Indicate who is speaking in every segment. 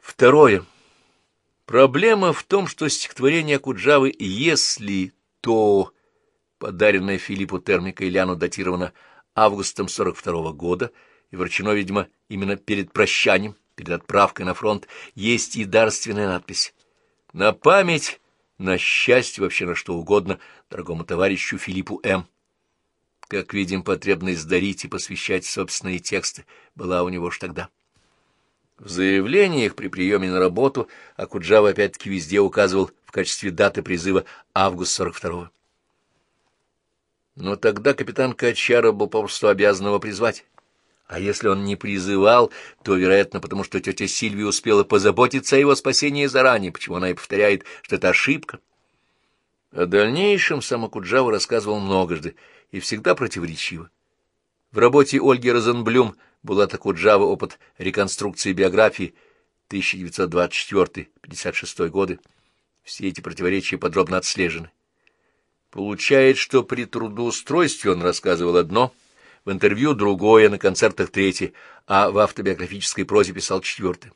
Speaker 1: Второе. Проблема в том, что стихотворение Акуджавы «Если то», подаренное Филиппу Термика Ильяну, датировано августом 42 -го года и вручено, видимо, именно перед прощанием, перед отправкой на фронт, есть и дарственная надпись. На память, на счастье, вообще на что угодно, дорогому товарищу Филиппу М. Как видим, потребность дарить и посвящать собственные тексты была у него уж тогда. В заявлениях при приеме на работу Акуджава опять-таки везде указывал в качестве даты призыва август 42-го. Но тогда капитан Качаров был попросту обязан его призвать. А если он не призывал, то, вероятно, потому что тетя Сильвия успела позаботиться о его спасении заранее, почему она и повторяет, что это ошибка. О дальнейшем сам Акуджава рассказывал многожды и всегда противоречиво. В работе Ольги Розенблюм была такой Джава опыт реконструкции биографии 1924-56 годы. Все эти противоречия подробно отслежены. Получает, что при трудоустройстве он рассказывал одно, в интервью другое, на концертах третье, а в автобиографической прозе писал четвертое.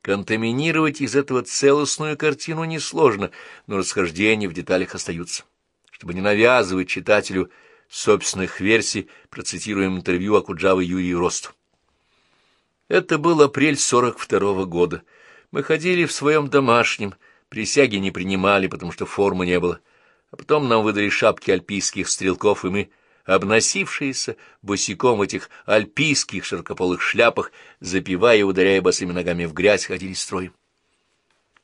Speaker 1: Контаминировать из этого целостную картину несложно, но расхождения в деталях остаются. Чтобы не навязывать читателю собственных версий, процитируем интервью Акуджавы Юрии Росту. Это был апрель 42-го года. Мы ходили в своем домашнем, присяги не принимали, потому что формы не было. А потом нам выдали шапки альпийских стрелков, и мы, обносившиеся босиком в этих альпийских широкополых шляпах, запивая и ударяя босыми ногами в грязь, ходили строем.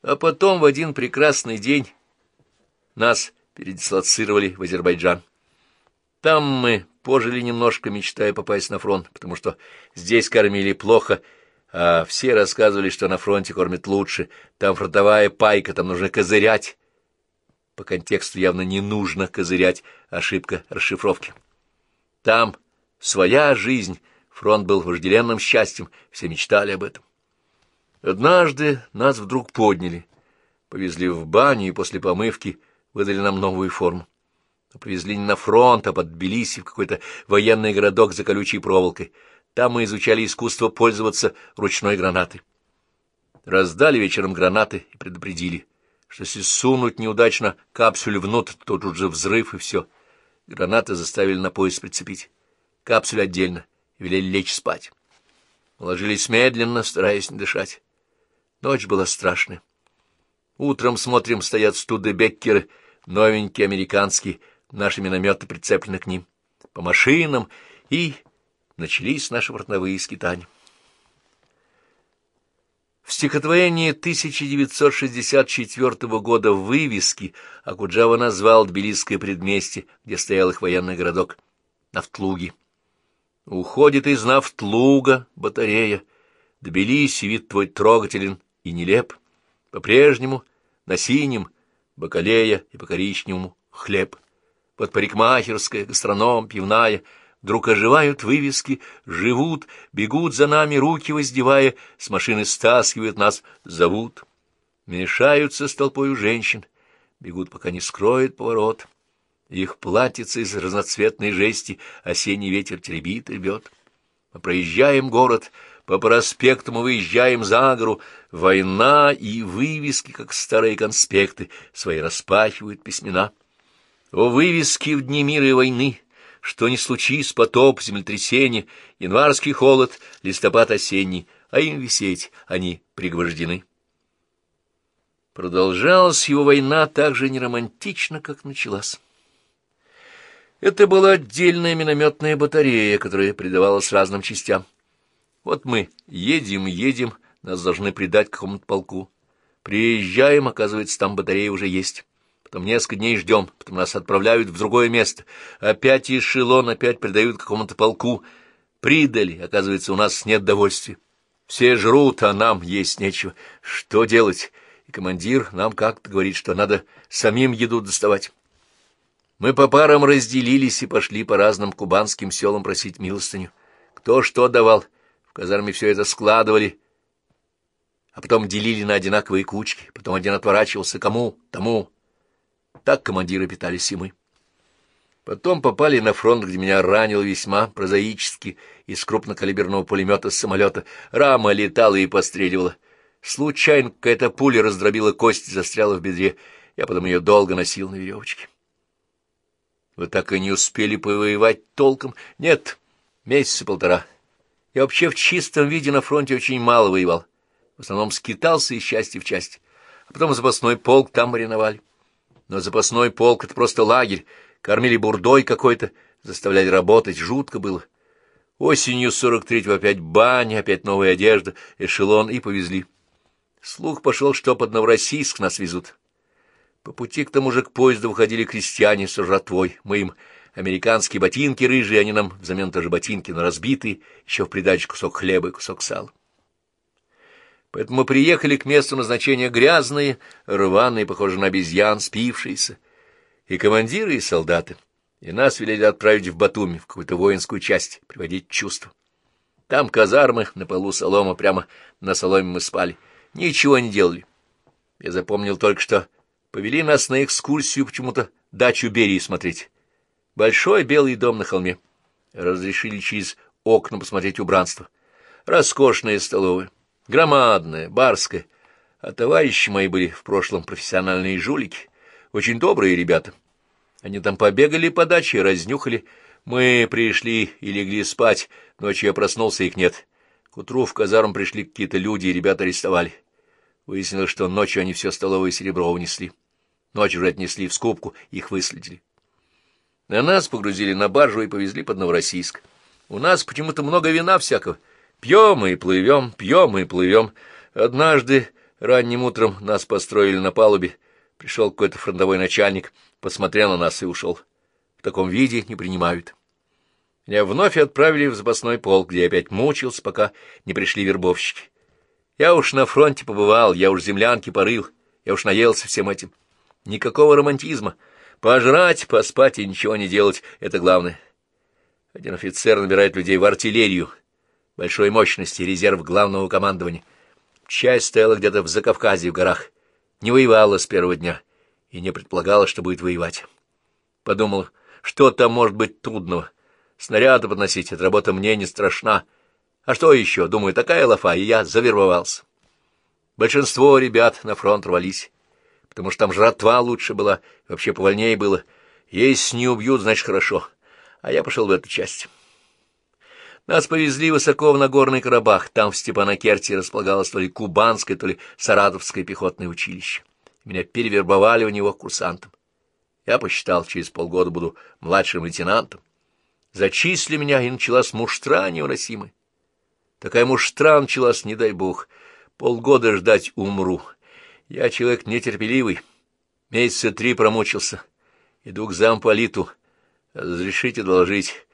Speaker 1: А потом в один прекрасный день нас передислоцировали в Азербайджан. Там мы пожили немножко, мечтая попасть на фронт, потому что здесь кормили плохо, а все рассказывали, что на фронте кормят лучше, там фронтовая пайка, там нужно козырять. По контексту явно не нужно козырять, ошибка расшифровки. Там своя жизнь, фронт был вожделенным счастьем, все мечтали об этом. Однажды нас вдруг подняли, повезли в баню и после помывки выдали нам новую форму повезли не на фронт, а под Тбилиси, в какой-то военный городок за колючей проволокой. Там мы изучали искусство пользоваться ручной гранатой. Раздали вечером гранаты и предупредили, что если сунуть неудачно капсуль внутрь, то тут же взрыв и все. Гранаты заставили на пояс прицепить. Капсуль отдельно, велели лечь спать. Ложились медленно, стараясь не дышать. Ночь была страшная. Утром смотрим, стоят студебеккеры, новенькие американские, наши минометы прицеплены к ним, по машинам, и начались наши фронтовые скитания. В стихотворении 1964 года в вывеске Акуджава назвал Тбилисское предместье, где стоял их военный городок, Нафтлуги. «Уходит из Нафтлуга батарея, Тбилиси вид твой трогателен и нелеп, по-прежнему на синем бакалея и по коричневому хлеб» под парикмахерская, гастроном, пивная, вдруг оживают вывески, живут, бегут за нами, руки воздевая, с машины стаскивают нас, зовут. Мешаются с толпою женщин, бегут, пока не скроет поворот. Их платьица из разноцветной жести осенний ветер теребит и бьет. Мы проезжаем город, по проспекту мы выезжаем за гору, война и вывески, как старые конспекты, свои распахивают письмена. О вывески в дни мира и войны, что не случись потоп, землетрясение, январский холод, листопад осенний, а им висеть они пригвождены. Продолжалась его война так же неромантично, как началась. Это была отдельная минометная батарея, которая придавалась разным частям. Вот мы едем, едем, нас должны придать какому-то полку. Приезжаем, оказывается, там батарея уже есть. Потом несколько дней ждем, потом нас отправляют в другое место. Опять эшелон, опять придают какому-то полку. Придали, оказывается, у нас нет довольствия. Все жрут, а нам есть нечего. Что делать? И командир нам как-то говорит, что надо самим еду доставать. Мы по парам разделились и пошли по разным кубанским селам просить милостыню. Кто что давал, в казарме все это складывали, а потом делили на одинаковые кучки. Потом один отворачивался кому, тому, так командиры питались и мы. Потом попали на фронт, где меня ранил весьма прозаически из крупнокалиберного пулемета с самолета. Рама летала и постреливала. Случайно какая-то пуля раздробила кость и застряла в бедре. Я потом ее долго носил на веревочке. Вы так и не успели повоевать толком? Нет, месяца полтора. Я вообще в чистом виде на фронте очень мало воевал. В основном скитался из части в части. А потом запасной полк там мариновали. Но запасной полк — это просто лагерь. Кормили бурдой какой-то, заставляли работать. Жутко было. Осенью сорок третьего опять баня, опять новая одежда, эшелон, и повезли. Слух пошел, что под Новороссийск нас везут. По пути к тому же к поезду выходили крестьяне с жратвой. Мы им американские ботинки рыжие, они нам взамен тоже ботинки, но разбитые, еще в придачу кусок хлеба и кусок сала. Поэтому мы приехали к месту назначения грязные, рваные, похожие на обезьян, спившиеся. И командиры, и солдаты. И нас велели отправить в Батуми, в какую-то воинскую часть, приводить чувство. Там казармы, на полу солома, прямо на соломе мы спали. Ничего не делали. Я запомнил только, что повели нас на экскурсию почему-то дачу Берии смотреть. Большой белый дом на холме. Разрешили через окна посмотреть убранство. Роскошная столовая, громадная, барская. А товарищи мои были в прошлом профессиональные жулики, очень добрые ребята. Они там побегали по даче, разнюхали. Мы пришли и легли спать, ночью я проснулся, их нет. К утру в казарм пришли какие-то люди, и ребята арестовали. Выяснилось, что ночью они все столовое серебро унесли. Ночью же отнесли в скобку, их выследили. На нас погрузили на баржу и повезли под Новороссийск. У нас почему-то много вина всякого. Пьем и плывем, пьем и плывем. Однажды ранним утром нас построили на палубе. Пришел какой-то фронтовой начальник, посмотрел на нас и ушел. В таком виде не принимают. Меня вновь отправили в запасной полк, где я опять мучился, пока не пришли вербовщики. Я уж на фронте побывал, я уж землянки порыл, я уж наелся всем этим. Никакого романтизма. Пожрать, поспать и ничего не делать — это главное. Один офицер набирает людей в артиллерию, большой мощности, резерв главного командования. Часть стояла где-то в Закавказье, в горах. Не воевала с первого дня и не предполагала, что будет воевать. Подумал, что там может быть трудного. Снаряды подносить — эта работа мне не страшна. А что еще? Думаю, такая лафа, и я завербовался. Большинство ребят на фронт рвались, потому что там жратва лучше была, вообще повольнее было. Если не убьют, значит, хорошо. А я пошел в эту часть. Нас повезли высоко в Нагорный Карабах. Там в Степанакерте располагалось то ли Кубанское, то ли Саратовское пехотное училище. Меня перевербовали у него курсантом. Я посчитал, через полгода буду младшим лейтенантом. Зачисли меня, и началась муштра невыносимая. Такая муштра началась, не дай бог. Полгода ждать умру. Я человек нетерпеливый. Месяца три промучился. Иду к замполиту. Разрешите доложить.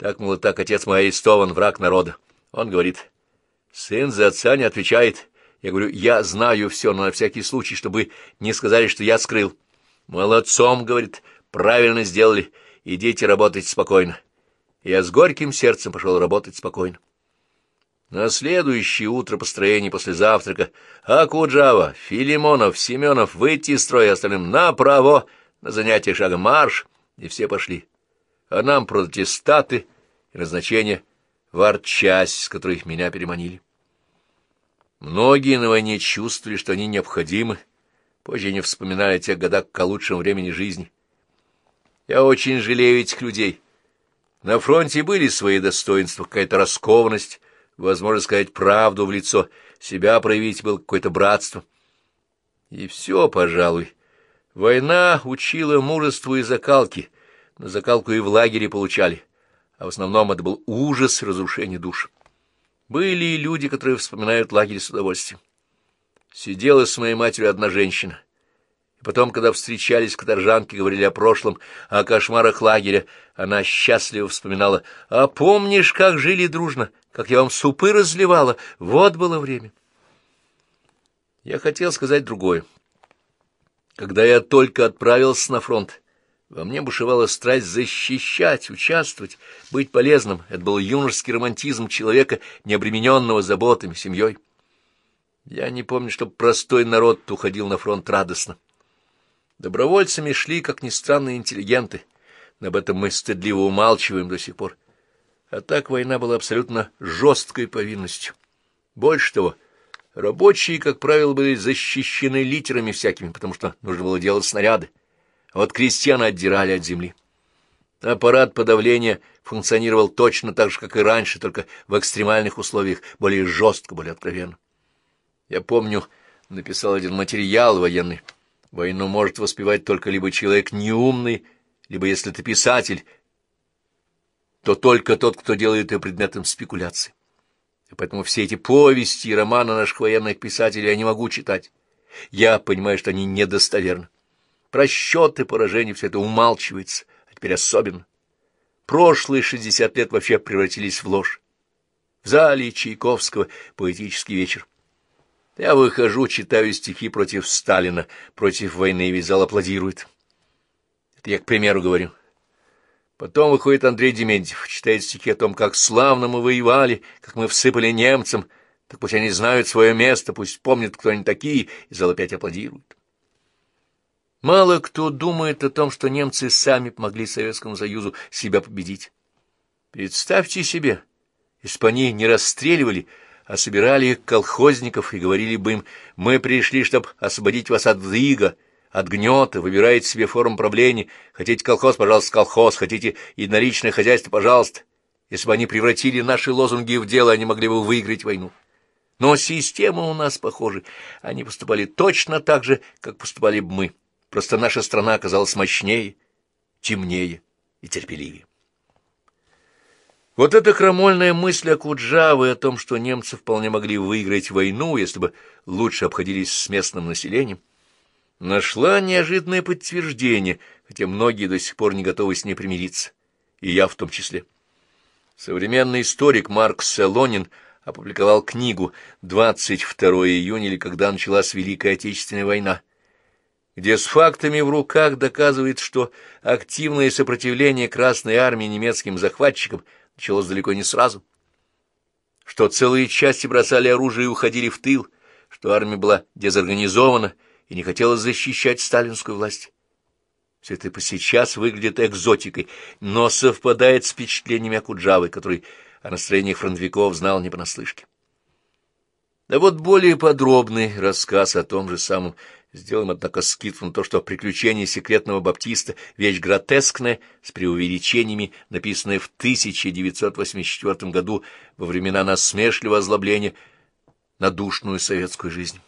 Speaker 1: Так, мол, так, отец мой арестован, враг народа. Он говорит, сын за отца не отвечает. Я говорю, я знаю все, но на всякий случай, чтобы не сказали, что я скрыл. Молодцом, говорит, правильно сделали. Идите работать спокойно. Я с горьким сердцем пошел работать спокойно. На следующее утро построения после завтрака Акуджава, Филимонов, Семенов выйти из строя остальным направо, на занятие шагом марш, и все пошли. А нам протестаты и назначение в артчасть, с которой меня переманили. Многие на войне чувствовали, что они необходимы, позже не вспоминали о тех годах к лучшему времени жизни. Я очень жалею этих людей. На фронте были свои достоинства, какая-то раскованность, возможность сказать правду в лицо, себя проявить было какое-то братство. И все, пожалуй. Война учила мужеству и закалки, но закалку и в лагере получали, а в основном это был ужас и разрушение душ. Были и люди, которые вспоминают лагерь с удовольствием. Сидела с моей матерью одна женщина — и потом, когда встречались каторжанки, говорили о прошлом, о кошмарах лагеря, она счастливо вспоминала. «А помнишь, как жили дружно, как я вам супы разливала? Вот было время». Я хотел сказать другое. Когда я только отправился на фронт, во мне бушевала страсть защищать, участвовать, быть полезным. Это был юношеский романтизм человека, не обремененного заботами, семьей. Я не помню, чтобы простой народ уходил на фронт радостно. Добровольцами шли, как ни странно, интеллигенты. Об этом мы стыдливо умалчиваем до сих пор. А так война была абсолютно жесткой повинностью. Больше того, Рабочие, как правило, были защищены литерами всякими, потому что нужно было делать снаряды. Вот крестьян отдирали от земли. Аппарат подавления функционировал точно так же, как и раньше, только в экстремальных условиях, более жестко, более откровенно. Я помню, написал один материал военный. Войну может воспевать только либо человек неумный, либо, если ты писатель, то только тот, кто делает ее предметом спекуляции. И поэтому все эти повести и романы наших военных писателей я не могу читать. Я понимаю, что они недостоверны. Просчеты, поражения — все это умалчивается, а теперь особенно. Прошлые шестьдесят лет вообще превратились в ложь. В зале Чайковского поэтический вечер. Я выхожу, читаю стихи против Сталина, против войны, и зал аплодирует. Это я к примеру говорю. Потом выходит Андрей Дементьев, читает стихи о том, как славно мы воевали, как мы всыпали немцам, так пусть они знают свое место, пусть помнят, кто они такие, и зал опять аплодирует. Мало кто думает о том, что немцы сами помогли Советскому Союзу себя победить. Представьте себе, если бы они не расстреливали, а собирали колхозников и говорили бы им, мы пришли, чтобы освободить вас от ига, от гнета, выбираете себе форму правления, хотите колхоз, пожалуйста, колхоз, хотите единоличное хозяйство, пожалуйста. Если бы они превратили наши лозунги в дело, они могли бы выиграть войну. Но система у нас похожа. Они поступали точно так же, как поступали бы мы. Просто наша страна оказалась мощнее, темнее и терпеливее. Вот эта крамольная мысль о Куджаве о том, что немцы вполне могли выиграть войну, если бы лучше обходились с местным населением, нашла неожиданное подтверждение, хотя многие до сих пор не готовы с ней примириться, и я в том числе. Современный историк Марк Селонин опубликовал книгу «22 июня» или «Когда началась Великая Отечественная война», где с фактами в руках доказывает, что активное сопротивление Красной Армии немецким захватчикам началось далеко не сразу, что целые части бросали оружие и уходили в тыл, что армия была дезорганизована и не хотела защищать сталинскую власть. Все это по сейчас выглядит экзотикой, но совпадает с впечатлениями Акуджавы, который о настроениях фронтовиков знал не понаслышке. Да вот более подробный рассказ о том же самом Сделаем, однако, скидку на то, что приключения секретного баптиста — вещь гротескная, с преувеличениями, написанная в 1984 году во времена насмешливого озлобления на душную советскую жизнь.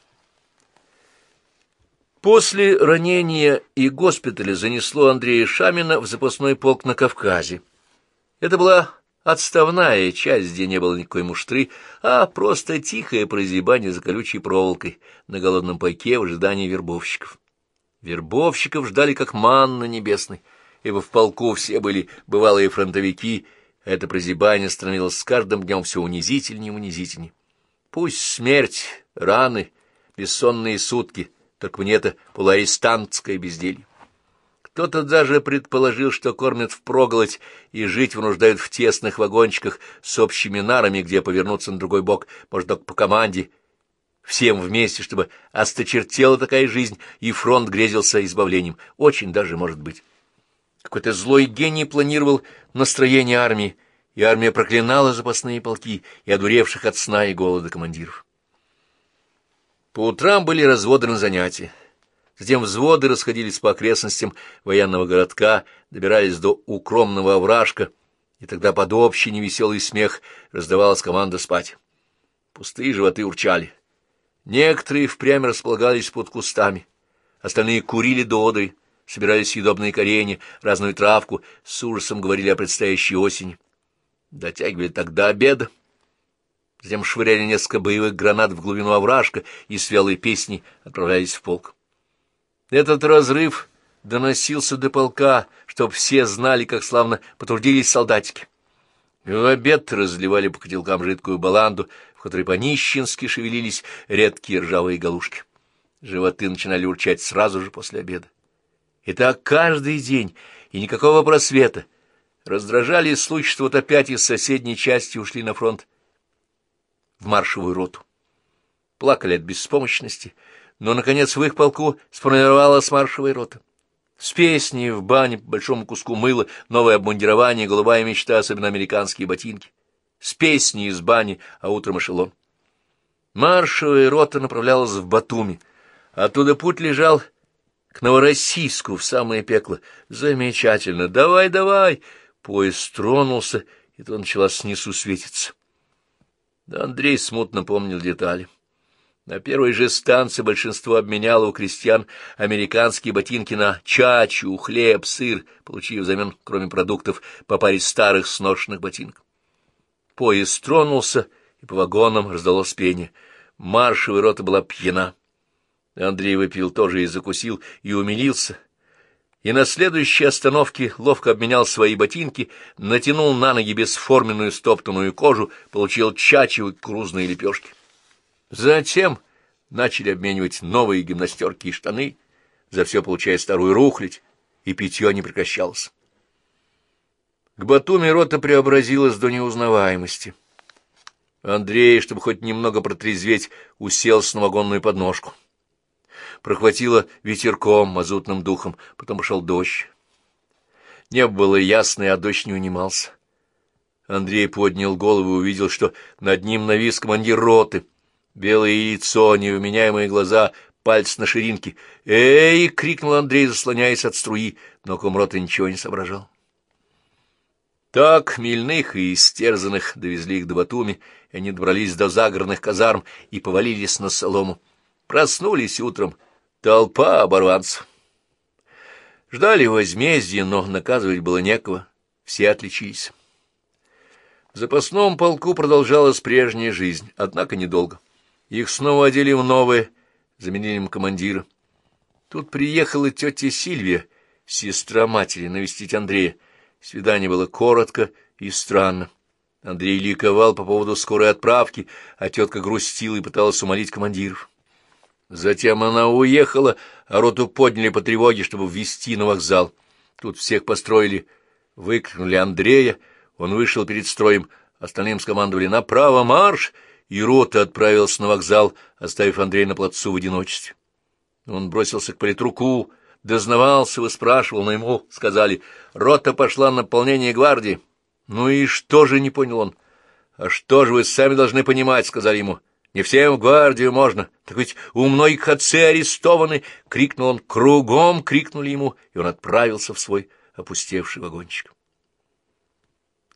Speaker 1: После ранения и госпиталя занесло Андрея Шамина в запасной полк на Кавказе. Это была Отставная часть, где не было никакой муштры, а просто тихое прозябание за колючей проволокой на голодном пайке в ожидании вербовщиков. Вербовщиков ждали как манна небесной, ибо в полку все были бывалые фронтовики, это прозябание становилось с каждым днем все унизительнее и унизительнее. Пусть смерть, раны, бессонные сутки, только мне это полуарестантское безделье. Кто-то даже предположил, что кормят впроголодь и жить вынуждают в тесных вагончиках с общими нарами, где повернуться на другой бок, может, только по команде, всем вместе, чтобы осточертела такая жизнь, и фронт грезился избавлением. Очень даже может быть. Какой-то злой гений планировал настроение армии, и армия проклинала запасные полки и одуревших от сна и голода командиров. По утрам были разводы на занятия. Затем взводы расходились по окрестностям военного городка, добирались до укромного овражка, и тогда под общий невеселый смех раздавалась команда спать. Пустые животы урчали. Некоторые впрямь располагались под кустами, остальные курили до одры, собирали съедобные коренья, разную травку, с ужасом говорили о предстоящей осени. Дотягивали тогда обеда. Затем швыряли несколько боевых гранат в глубину овражка и с вялой песней отправлялись в полк. Этот разрыв доносился до полка, чтоб все знали, как славно потрудились солдатики. В обед разливали по котелкам жидкую баланду, в которой по-нищенски шевелились редкие ржавые галушки. Животы начинали урчать сразу же после обеда. И так каждый день, и никакого просвета. Раздражали случай, что вот опять из соседней части ушли на фронт в маршевую роту. Плакали от беспомощности, но, наконец, в их полку сформировалась маршевая рота. С песней в бане по большому куску мыла, новое обмундирование, голубая мечта, особенно американские ботинки. С песней из бани, а утром эшелон. Маршевая рота направлялась в Батуми. Оттуда путь лежал к Новороссийску, в самое пекло. Замечательно. Давай, давай. Поезд тронулся, и то начала снизу светиться. Да Андрей смутно помнил детали. На первой же станции большинство обменяло у крестьян американские ботинки на чачу, хлеб, сыр, получив взамен, кроме продуктов, по паре старых сношенных ботинок. Поезд тронулся, и по вагонам раздалось пение. Маршевая рота была пьяна. Андрей выпил тоже и закусил, и умилился. И на следующей остановке ловко обменял свои ботинки, натянул на ноги бесформенную стоптанную кожу, получил чачу и крузные лепешки. Затем начали обменивать новые гимнастерки и штаны, за все получая старую рухлядь, и питье не прекращалось. К Батуми рота преобразилась до неузнаваемости. Андрей, чтобы хоть немного протрезветь, уселся на вагонную подножку. Прохватило ветерком, мазутным духом, потом пошел дождь. Небо было ясное, а дождь не унимался. Андрей поднял голову и увидел, что над ним навис командир роты — Белое лицо, невменяемые глаза, пальцы на ширинке. «Эй!» — крикнул Андрей, заслоняясь от струи, но комрота ничего не соображал. Так хмельных и истерзанных довезли их до Батуми, и они добрались до загородных казарм и повалились на солому. Проснулись утром. Толпа оборванцев. Ждали возмездия, но наказывать было некого. Все отличились. В запасном полку продолжалась прежняя жизнь, однако недолго. Их снова одели в новые, заменили им командира. Тут приехала тетя Сильвия, сестра матери, навестить Андрея. Свидание было коротко и странно. Андрей ликовал по поводу скорой отправки, а тетка грустила и пыталась умолить командиров. Затем она уехала, а роту подняли по тревоге, чтобы ввести на вокзал. Тут всех построили, выкрикнули Андрея, он вышел перед строем, остальным скомандовали «Направо марш!» И рота отправился на вокзал, оставив Андрея на плацу в одиночестве. Он бросился к политруку, дознавался, выспрашивал, но ему сказали, рота пошла на наполнение гвардии. Ну и что же, не понял он. А что же вы сами должны понимать, сказали ему. Не всем в гвардию можно. Так ведь у многих отцы арестованы. Крикнул он, кругом крикнули ему, и он отправился в свой опустевший вагончик.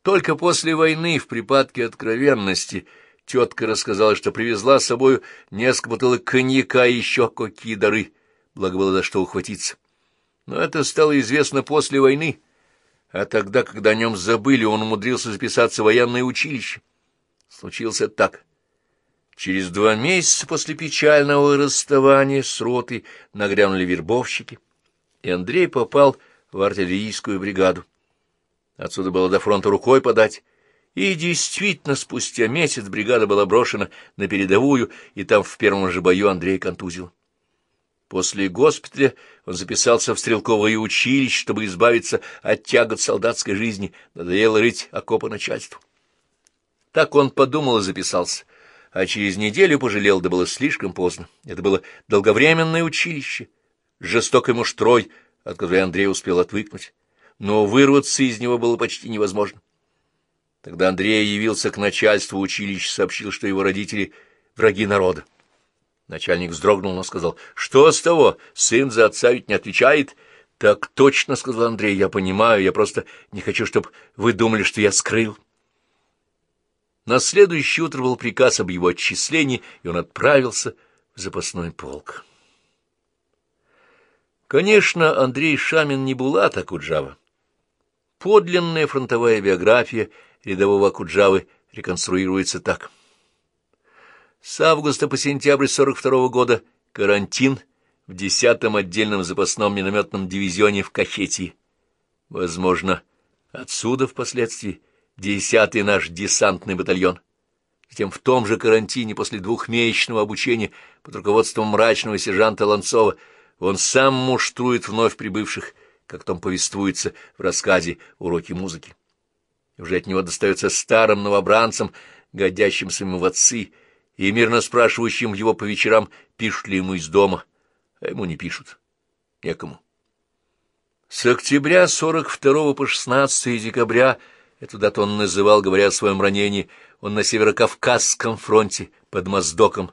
Speaker 1: Только после войны в припадке откровенности Тетка рассказала, что привезла с собой несколько бутылок коньяка и еще какие дары, благо было за что ухватиться. Но это стало известно после войны, а тогда, когда о нем забыли, он умудрился записаться в военное училище. Случилось это так. Через два месяца после печального расставания с ротой нагрянули вербовщики, и Андрей попал в артиллерийскую бригаду. Отсюда было до фронта рукой подать, и действительно, спустя месяц бригада была брошена на передовую, и там в первом же бою Андрей контузил. После госпиталя он записался в стрелковое училище, чтобы избавиться от тягот солдатской жизни, надоело рыть окопы начальству. Так он подумал и записался, а через неделю пожалел, да было слишком поздно. Это было долговременное училище, жестокой муштрой, от которой Андрей успел отвыкнуть, но вырваться из него было почти невозможно. Тогда Андрей явился к начальству училища, сообщил, что его родители — враги народа. Начальник вздрогнул, но сказал, что с того, сын за отца ведь не отвечает. Так точно, — сказал Андрей, — я понимаю, я просто не хочу, чтобы вы думали, что я скрыл. На следующее утро был приказ об его отчислении, и он отправился в запасной полк. Конечно, Андрей Шамин не Булат Акуджава. Подлинная фронтовая биография — рядового Акуджавы реконструируется так. С августа по сентябрь 42 -го года карантин в 10-м отдельном запасном минометном дивизионе в Кахетии. Возможно, отсюда впоследствии 10-й наш десантный батальон. Затем в том же карантине после двухмесячного обучения под руководством мрачного сержанта Ланцова он сам муштрует вновь прибывших, как там повествуется в рассказе «Уроки музыки» уже от него достается старым новобранцам, годящимся ему в отцы, и мирно спрашивающим его по вечерам, пишут ли ему из дома, а ему не пишут. Некому. С октября 42 по 16 декабря Эту дату он называл, говоря о своем ранении, он на Северокавказском фронте под Моздоком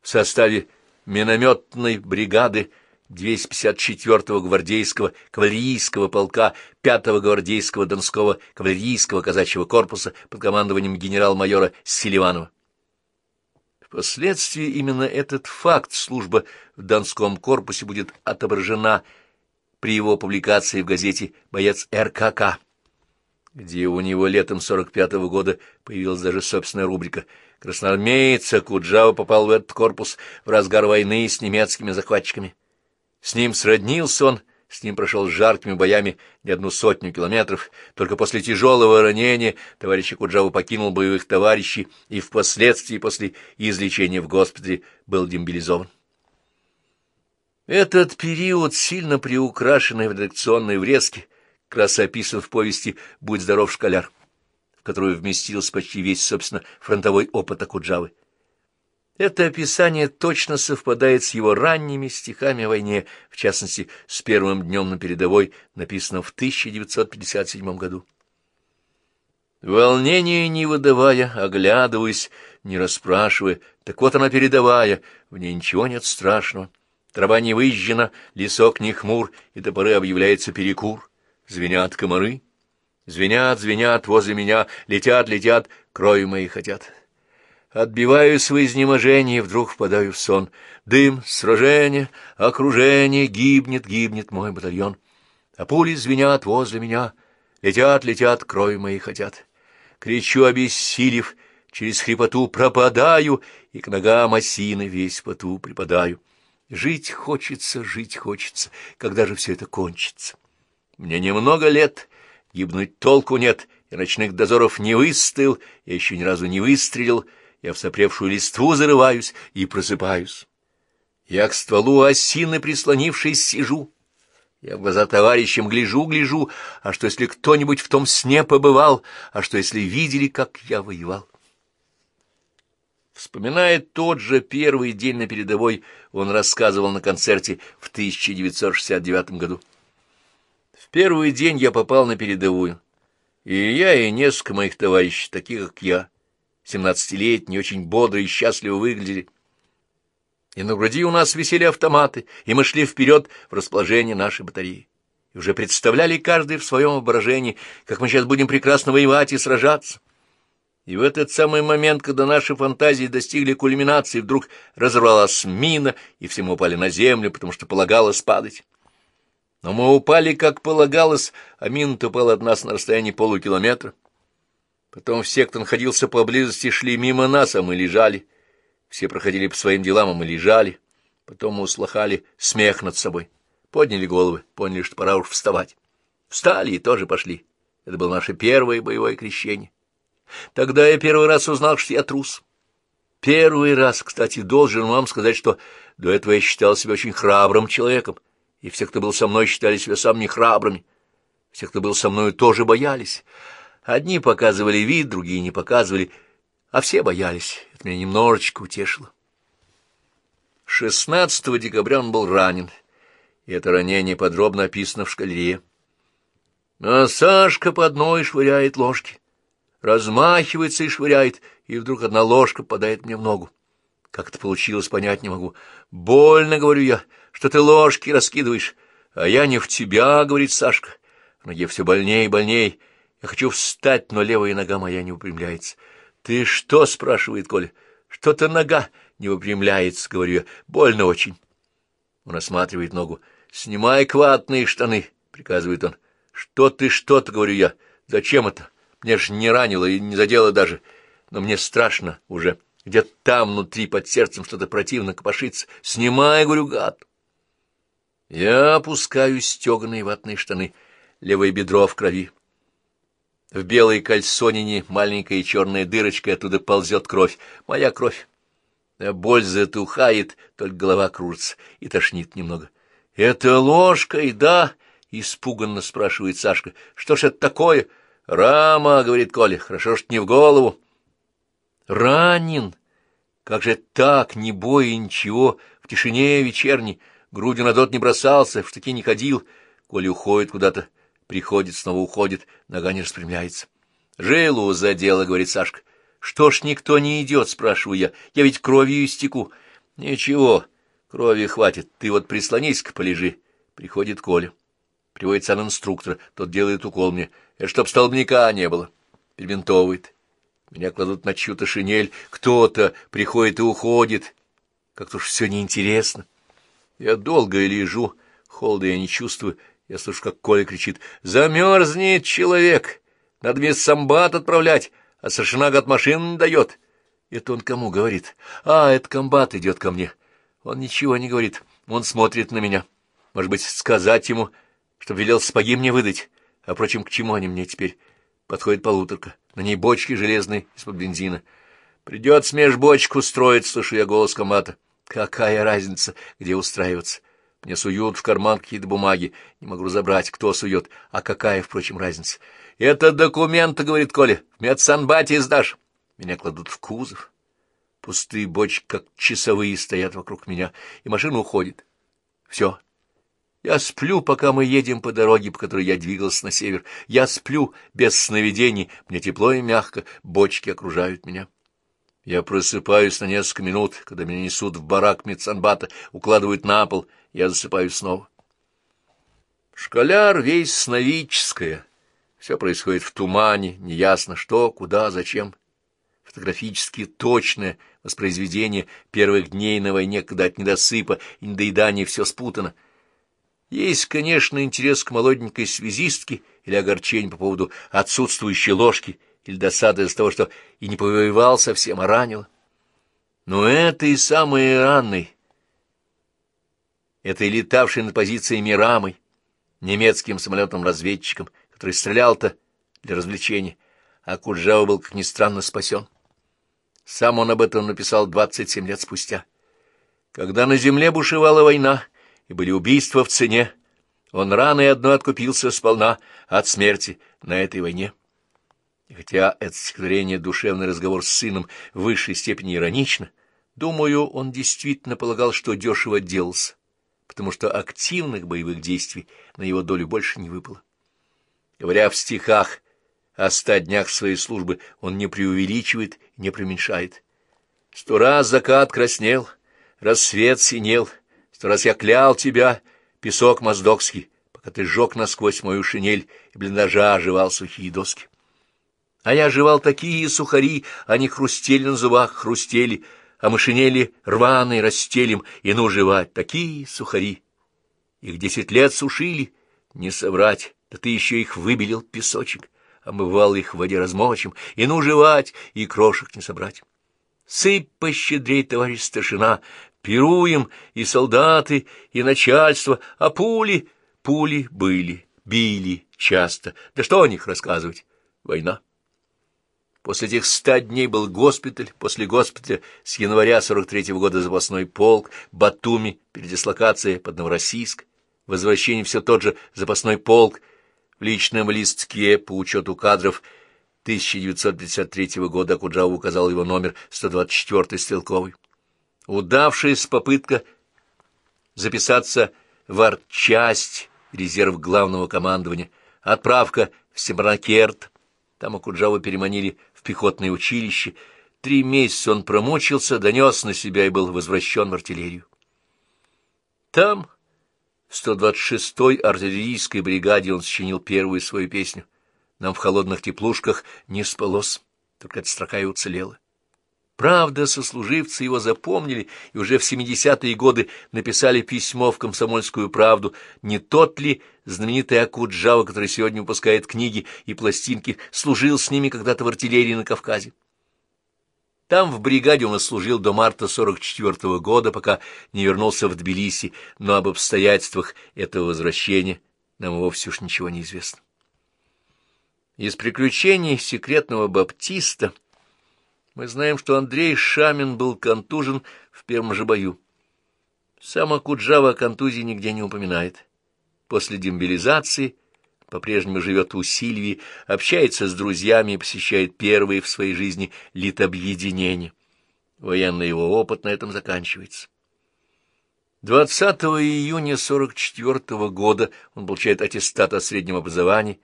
Speaker 1: в составе минометной бригады 254-го гвардейского кавалерийского полка 5-го гвардейского Донского кавалерийского казачьего корпуса под командованием генерал-майора Селиванова. Впоследствии именно этот факт служба в Донском корпусе будет отображена при его публикации в газете «Боец РКК», где у него летом 45-го года появилась даже собственная рубрика «Красноармеец Куджава попал в этот корпус в разгар войны с немецкими захватчиками». С ним сроднился он, с ним прошел жаркими боями не одну сотню километров. Только после тяжелого ранения товарищ Куджава покинул боевых товарищей и впоследствии после излечения в госпитале был демобилизован. Этот период, сильно приукрашенный в редакционной врезке, как в повести «Будь здоров, школяр», в которую вместился почти весь, собственно, фронтовой опыт Акуджавы. Это описание точно совпадает с его ранними стихами о войне, в частности, с первым днем на передовой, написанным в 1957 году. Волнение не выдавая, оглядываясь, не расспрашивая, так вот она передовая, в ней ничего нет страшного. Трава не выжжена, лесок не хмур, и до поры объявляется перекур. Звенят комары, звенят, звенят возле меня, летят, летят, крови мои хотят. Отбиваюсь в изнеможении, вдруг впадаю в сон. Дым, сражение, окружение, гибнет, гибнет мой батальон. А пули звенят возле меня, летят, летят, крови мои хотят. Кричу, обессилев, через хрипоту пропадаю, и к ногам осины весь поту припадаю. Жить хочется, жить хочется, когда же все это кончится? Мне немного лет, гибнуть толку нет, и ночных дозоров не выстоял, я еще ни разу не выстрелил, я в сопревшую листву зарываюсь и просыпаюсь. Я к стволу осины прислонившись сижу. Я в глаза товарищам гляжу-гляжу, а что, если кто-нибудь в том сне побывал, а что, если видели, как я воевал? Вспоминая тот же первый день на передовой, он рассказывал на концерте в 1969 году. В первый день я попал на передовую, и я, и несколько моих товарищей, таких как я, семнадцатилетние, очень бодрые и счастливо выглядели. И на груди у нас висели автоматы, и мы шли вперед в расположение нашей батареи. И уже представляли каждый в своем воображении, как мы сейчас будем прекрасно воевать и сражаться. И в этот самый момент, когда наши фантазии достигли кульминации, вдруг разорвалась мина, и все мы упали на землю, потому что полагалось падать. Но мы упали, как полагалось, а мина упала от нас на расстоянии полукилометра. Потом все, кто находился поблизости, шли мимо нас, а мы лежали. Все проходили по своим делам, а мы лежали. Потом мы услыхали смех над собой. Подняли головы, поняли, что пора уж вставать. Встали и тоже пошли. Это было наше первое боевое крещение. Тогда я первый раз узнал, что я трус. Первый раз, кстати, должен вам сказать, что до этого я считал себя очень храбрым человеком, и все, кто был со мной, считали себя самыми храбрыми. Все, кто был со мной, тоже боялись. Одни показывали вид, другие не показывали, а все боялись. Это меня немножечко утешило. 16 декабря он был ранен, и это ранение подробно описано в шкалере. А Сашка по одной швыряет ложки, размахивается и швыряет, и вдруг одна ложка попадает мне в ногу. Как это получилось, понять не могу. Больно, говорю я, что ты ложки раскидываешь, а я не в тебя, говорит Сашка. В ноге все больнее и больнее, я хочу встать, но левая нога моя не выпрямляется. «Ты что?» — спрашивает Коля. «Что-то нога не выпрямляется», — говорю я. «Больно очень». Он осматривает ногу. «Снимай кватные штаны», — приказывает он. «Что ты, что-то?» — говорю я. «Зачем это? Мне ж не ранило и не задело даже. Но мне страшно уже. Где-то там, внутри, под сердцем что-то противно копошится. Снимай, — говорю, — гад». Я опускаю стеганые ватные штаны. Левое бедро в крови. В белой кальсонине маленькая черная дырочка, оттуда ползет кровь. Моя кровь. А боль затухает, только голова кружится и тошнит немного. — Это ложкой, да? — испуганно спрашивает Сашка. — Что ж это такое? — Рама, — говорит Коля, — хорошо, что не в голову. — Ранен. Как же так, ни боя, ничего, в тишине вечерней, грудью на дот не бросался, в штыки не ходил. Коля уходит куда-то Приходит, снова уходит, нога не распрямляется. Жилу задело, — говорит Сашка. Что ж никто не идет, — спрашиваю я. Я ведь кровью истеку. Ничего, крови хватит. Ты вот прислонись-ка, полежи. Приходит Коля. Приводит сам инструктор. Тот делает укол мне. Это чтоб столбняка не было. Перебинтовывает. Меня кладут на чью-то шинель. Кто-то приходит и уходит. Как-то уж все неинтересно. Я долго лежу, холода я не чувствую. Я слышу, как Коля кричит. «Замерзнет человек! Надо мне самбат отправлять, а старшина от машины не дает». Это он кому говорит? «А, это комбат идет ко мне». Он ничего не говорит, он смотрит на меня. Может быть, сказать ему, чтобы велел сапоги мне выдать. А, впрочем, к чему они мне теперь? Подходит полуторка, на ней бочки железные из-под бензина. Придется межбочку строить, слышу я голос комбата. Какая разница, где устраиваться? Мне суют в карман какие-то бумаги. Не могу разобрать, кто сует, а какая, впрочем, разница. Это документы, — говорит Коля, — в медсанбате сдашь. Меня кладут в кузов. Пустые бочки, как часовые, стоят вокруг меня, и машина уходит. Все. Я сплю, пока мы едем по дороге, по которой я двигался на север. Я сплю без сновидений, мне тепло и мягко, бочки окружают меня. Я просыпаюсь на несколько минут, когда меня несут в барак медсанбата, укладывают на пол, я засыпаю снова. Школяр весь сновидческое. Все происходит в тумане, неясно что, куда, зачем. Фотографически точное воспроизведение первых дней на войне, когда от недосыпа и недоедания все спутано. Есть, конечно, интерес к молоденькой связистке или огорчение по поводу отсутствующей ложки или досада из-за того, что и не повоевал совсем, а ранил. Но это и самые ранный, этой летавшей на позиции Мирамой, немецким самолетом-разведчиком, который стрелял-то для развлечения, а Куджава был, как ни странно, спасен. Сам он об этом написал 27 лет спустя. Когда на земле бушевала война и были убийства в цене, он рано и одно откупился сполна от смерти на этой войне. И хотя это стихотворение «Душевный разговор с сыном» в высшей степени иронично, думаю, он действительно полагал, что дешево делался, потому что активных боевых действий на его долю больше не выпало. Говоря в стихах о ста днях своей службы, он не преувеличивает не преуменьшает. Сто раз закат краснел, рассвет синел, сто раз я клял тебя, песок моздокский, пока ты сжег насквозь мою шинель и блиндажа оживал сухие доски. А я жевал такие сухари, они хрустели на зубах, хрустели, а мы рваные расстелим, и ну жевать такие сухари. Их десять лет сушили, не соврать, да ты еще их выбелил песочек, омывал их в воде размочим, и ну жевать, и крошек не собрать. Сыпь пощедрей, товарищ старшина, пируем и солдаты, и начальство, а пули, пули были, били часто. Да что о них рассказывать? Война. После этих ста дней был госпиталь, после госпиталя с января 43-го года запасной полк, Батуми, передислокация под Новороссийск, возвращение все тот же запасной полк, в личном листке по учету кадров 1953 года Акуджава указал его номер 124 стрелковый. Удавшаяся попытка записаться в артчасть, резерв главного командования, отправка в Сембранкерт, там Акуджаву переманили пехотное училище. Три месяца он промучился, донес на себя и был возвращен в артиллерию. Там, в 126-й артиллерийской бригаде, он сочинил первую свою песню. Нам в холодных теплушках не спалось, только эта строка и уцелела. Правда, сослуживцы его запомнили и уже в 70-е годы написали письмо в «Комсомольскую правду». Не тот ли знаменитый Акуджава, который сегодня выпускает книги и пластинки, служил с ними когда-то в артиллерии на Кавказе? Там в бригаде он служил до марта 44 -го года, пока не вернулся в Тбилиси, но об обстоятельствах этого возвращения нам вовсе уж ничего не известно. Из приключений секретного баптиста — мы знаем, что Андрей Шамин был контужен в первом же бою. Сам Акуджава о контузии нигде не упоминает. После демобилизации по-прежнему живет у Сильвии, общается с друзьями и посещает первые в своей жизни литобъединения. Военный его опыт на этом заканчивается. 20 июня 44 -го года он получает аттестат о среднем образовании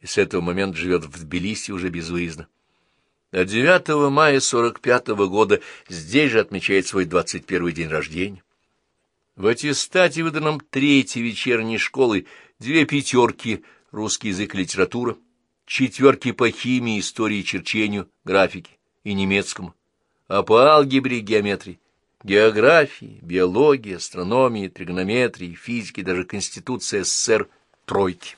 Speaker 1: и с этого момента живет в Тбилиси уже безвыездно. А 9 мая 45 -го года здесь же отмечает свой 21 день рождения. В аттестате, выданном третьей вечерней школы, две пятерки русский язык и литература, четверки по химии, истории, черчению, графике и немецкому, а по алгебре и геометрии, географии, биологии, астрономии, тригонометрии, физике, даже Конституция СССР тройки.